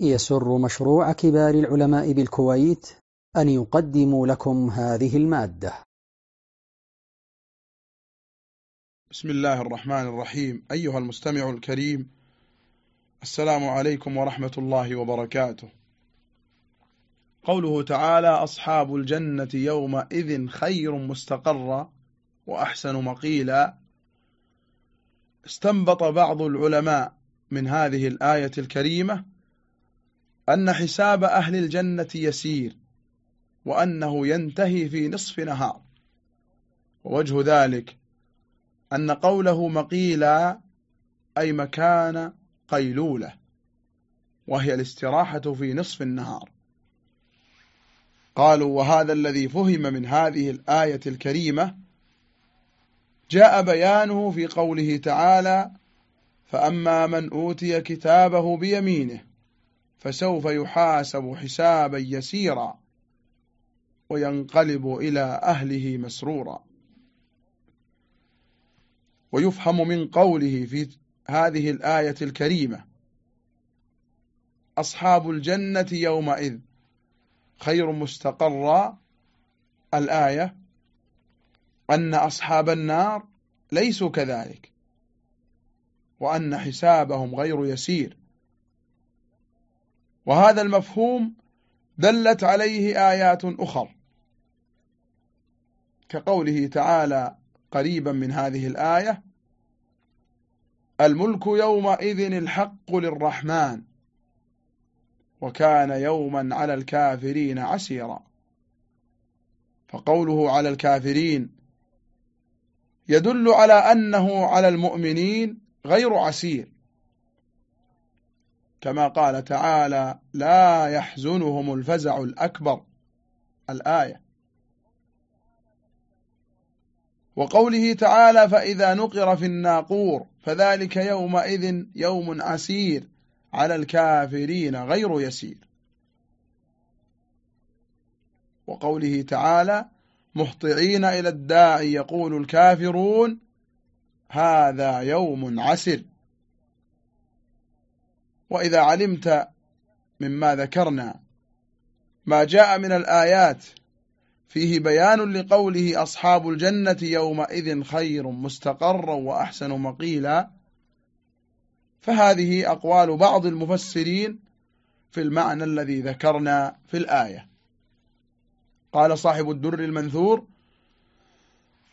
يسر مشروع كبار العلماء بالكويت أن يقدم لكم هذه المادة. بسم الله الرحمن الرحيم. أيها المستمع الكريم السلام عليكم ورحمة الله وبركاته. قوله تعالى أصحاب الجنة يومئذ خير مستقرا وأحسن مقيلا. استنبط بعض العلماء من هذه الآية الكريمة أن حساب أهل الجنة يسير وأنه ينتهي في نصف نهار. ووجه ذلك أن قوله مقيلا أي مكان قيلولة وهي الاستراحة في نصف النهار. قالوا وهذا الذي فهم من هذه الآية الكريمة جاء بيانه في قوله تعالى فأما من أوتي كتابه بيمينه فسوف يحاسب حسابا يسيرا وينقلب إلى أهله مسرورا. ويفهم من قوله في هذه الآية الكريمة أصحاب الجنة يومئذ خير مستقرا. الآية أن أصحاب النار ليسوا كذلك وأن حسابهم غير يسير. وهذا المفهوم دلت عليه آيات أخر. كقوله تعالى قريبا من هذه الآية الملك يومئذ الحق للرحمن وكان يوما على الكافرين عسيرا. فقوله على الكافرين يدل على أنه على المؤمنين غير عسير. كما قال تعالى لا يحزنهم الفزع الأكبر الآية. وقوله تعالى فإذا نقر في الناقور فذلك يومئذ يوم عسير على الكافرين غير يسير. وقوله تعالى مهطعين إلى الداعي يقول الكافرون هذا يوم عسر. وإذا علمت مما ذكرنا ما جاء من الآيات فيه بيان لقوله أصحاب الجنة يومئذ خير مستقرا وأحسن مقيلا فهذه أقوال بعض المفسرين في المعنى الذي ذكرنا في الآية. قال صاحب الدر المنثور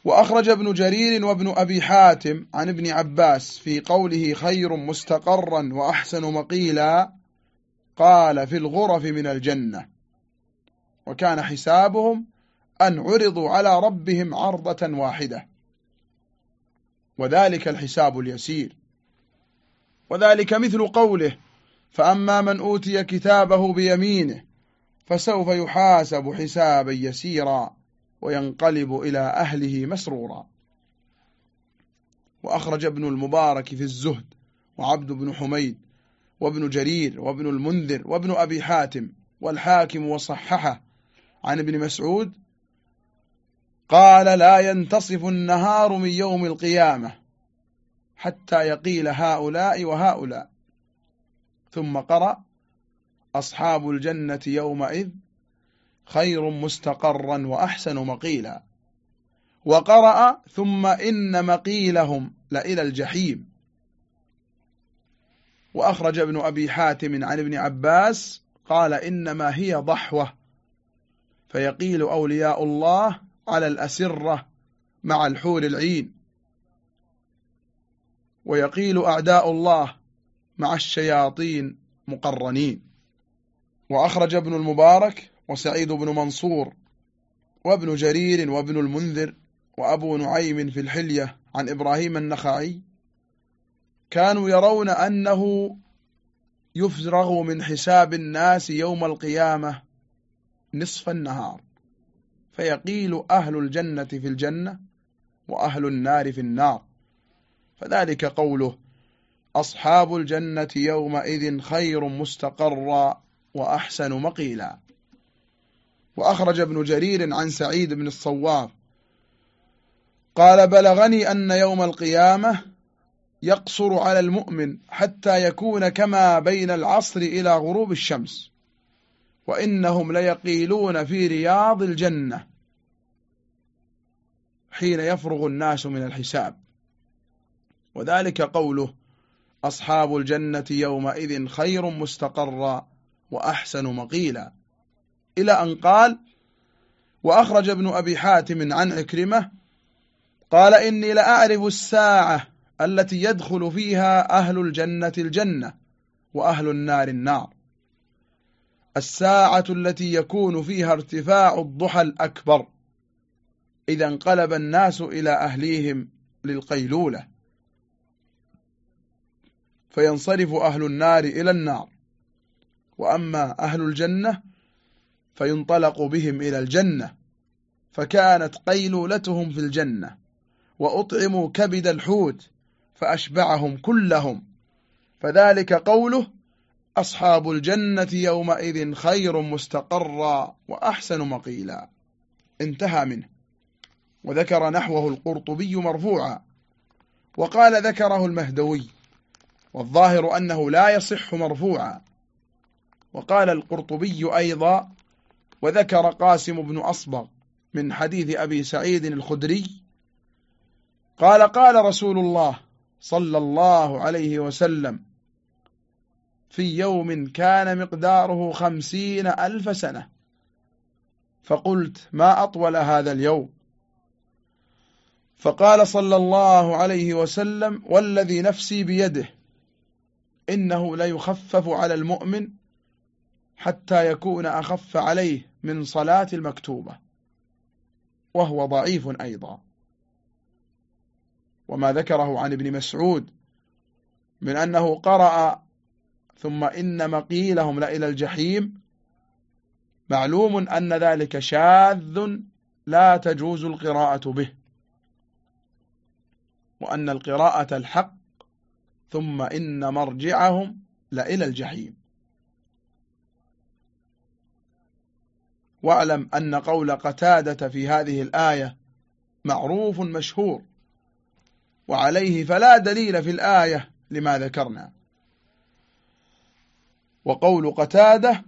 وأخرج ابن جرير وابن أبي حاتم عن ابن عباس في قوله خير مستقرا وأحسن مقيلا قال في الغرف من الجنة. وكان حسابهم أن عرضوا على ربهم عرضة واحدة. وذلك الحساب اليسير. وذلك مثل قوله فأما من أوتي كتابه بيمينه فسوف يحاسب حسابا يسيرا. وينقلب إلى أهله مسرورا. وأخرج ابن المبارك في الزهد وعبد بن حميد وابن جرير وابن المنذر وابن أبي حاتم والحاكم وصححه. عن ابن مسعود قال لا ينتصف النهار من يوم القيامة حتى يقيل هؤلاء وهؤلاء. ثم قرأ أصحاب الجنة يومئذ خير مستقرا وأحسن مقيلا. وقرأ ثم إن مقيلهم لإلى الجحيم. وأخرج ابن أبي حاتم عن ابن عباس قال إنما هي ضحوة. فيقيل أولياء الله على الأسرة مع الحور العين. ويقيل أعداء الله مع الشياطين مقرنين. وأخرج ابن المبارك وسعيد بن منصور وابن جرير وابن المنذر وأبو نعيم في الحلية عن إبراهيم النخعي كانوا يرون أنه يفرغ من حساب الناس يوم القيامة نصف النهار فيقيل أهل الجنة في الجنة وأهل النار في النار. فذلك قوله أصحاب الجنة يومئذ خير مستقرا وأحسن مقيلا. وأخرج ابن جرير عن سعيد بن الصواب قال بلغني أن يوم القيامة يقصر على المؤمن حتى يكون كما بين العصر إلى غروب الشمس وإنهم ليقيلون في رياض الجنة حين يفرغ الناس من الحساب. وذلك قوله أصحاب الجنة يومئذ خير مستقرا وأحسن مقيلا. إلى أن قال وأخرج ابن أبي حاتم عن عكرمة قال إني لأعرف الساعة التي يدخل فيها أهل الجنة الجنة وأهل النار النار. الساعة التي يكون فيها ارتفاع الضحى الأكبر. إذا انقلب الناس إلى أهليهم للقيلولة. فينصرف أهل النار إلى النار. وأما أهل الجنة فينطلق بهم إلى الجنة فكانت قيلولتهم في الجنة وأطعموا كبد الحوت فأشبعهم كلهم فذلك قوله أصحاب الجنة يومئذ خير مستقرا وأحسن مقيلا. انتهى منه. وذكر نحوه القرطبي مرفوعا. وقال ذكره المهدوي والظاهر أنه لا يصح مرفوعا. وقال القرطبي أيضا وذكر قاسم بن أصبغ من حديث أبي سعيد الخدري قال قال رسول الله صلى الله عليه وسلم في يوم كان مقداره خمسين ألف سنة فقلت ما أطول هذا اليوم؟ فقال صلى الله عليه وسلم والذي نفسي بيده إنه ليخفف على المؤمن حتى يكون أخف عليه من صلاة المكتوبة وهو ضعيف أيضا. وما ذكره عن ابن مسعود من أنه قرأ ثم إن مقيلهم لإلى الجحيم معلوم أن ذلك شاذ لا تجوز القراءة به وأن القراءة الحق ثم إن مرجعهم لإلى الجحيم. واعلم أن قول قتادة في هذه الآية معروف مشهور وعليه فلا دليل في الآية لما ذكرنا. وقول قتادة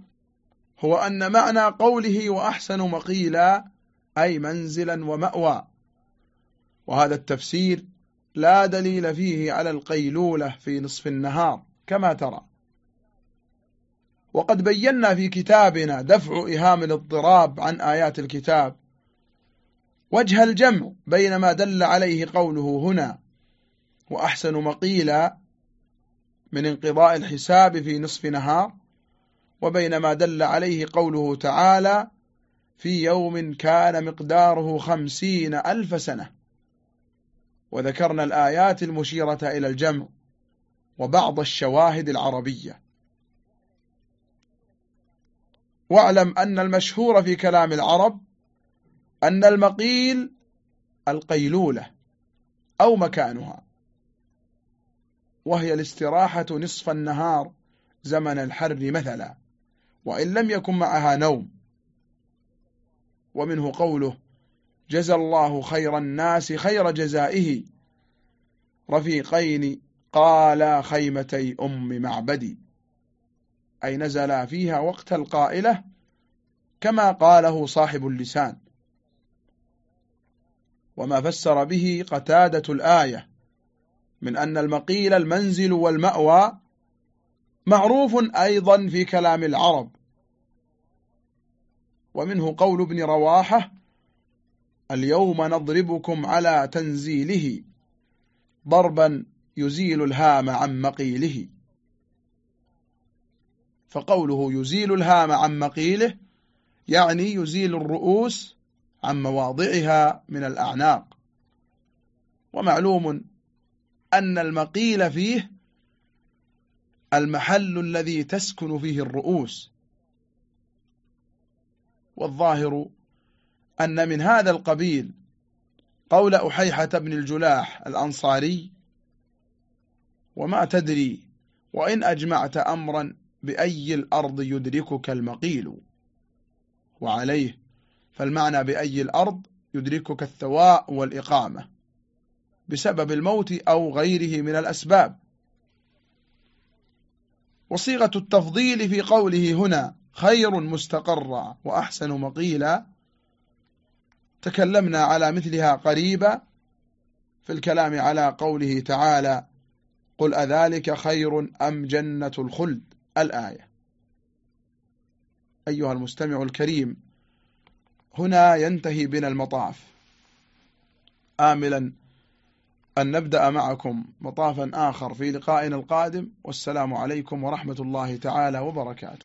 هو أن معنى قوله وأحسن مقيلا أي منزلا ومأوى وهذا التفسير لا دليل فيه على القيلولة في نصف النهار كما ترى. وقد بينا في كتابنا دفع إهام الاضطراب عن آيات الكتاب. وجه الجمع بين ما دل عليه قوله هنا وأحسن مقيلا من انقضاء الحساب في نصف نهار وبين ما دل عليه قوله تعالى في يوم كان مقداره خمسين ألف سنة وذكرنا الآيات المشيرة إلى الجمع وبعض الشواهد العربية. واعلم أن المشهور في كلام العرب أن المقيل القيلولة أو مكانها وهي الاستراحة نصف النهار زمن الحر مثلا وإن لم يكن معها نوم. ومنه قوله جزى الله خير الناس خير جزائه. رفيقين قالا خيمتي أم معبدي. أي نزلا فيها وقت القائلة كما قاله صاحب اللسان. وما فسر به قتادة الآية من أن المقيل المنزل والمأوى معروف أيضا في كلام العرب. ومنه قول ابن رواحة اليوم نضربكم على تنزيله ضربا يزيل الهام عن مقيله. فقوله يزيل الهام عن مقيله يعني يزيل الرؤوس عن مواضعها من الأعناق. ومعلوم أن المقيل فيه المحل الذي تسكن فيه الرؤوس. والظاهر أن من هذا القبيل قول أحيحة بن الجلاح الأنصاري وما تدري وإن أجمعت أمرا بأي الأرض يدركك المقيل. وعليه فالمعنى بأي الأرض يدركك الثواء والإقامة. بسبب الموت أو غيره من الأسباب. وصيغة التفضيل في قوله هنا خير مستقرا وأحسن مقيلا. تكلمنا على مثلها قريبا في الكلام على قوله تعالى قل أذلك خير أم جنة الخلد؟ الآية. أيها المستمع الكريم هنا ينتهي بنا المطاف. آملا أن نبدأ معكم مطافا آخر في لقائنا القادم. والسلام عليكم ورحمة الله تعالى وبركاته.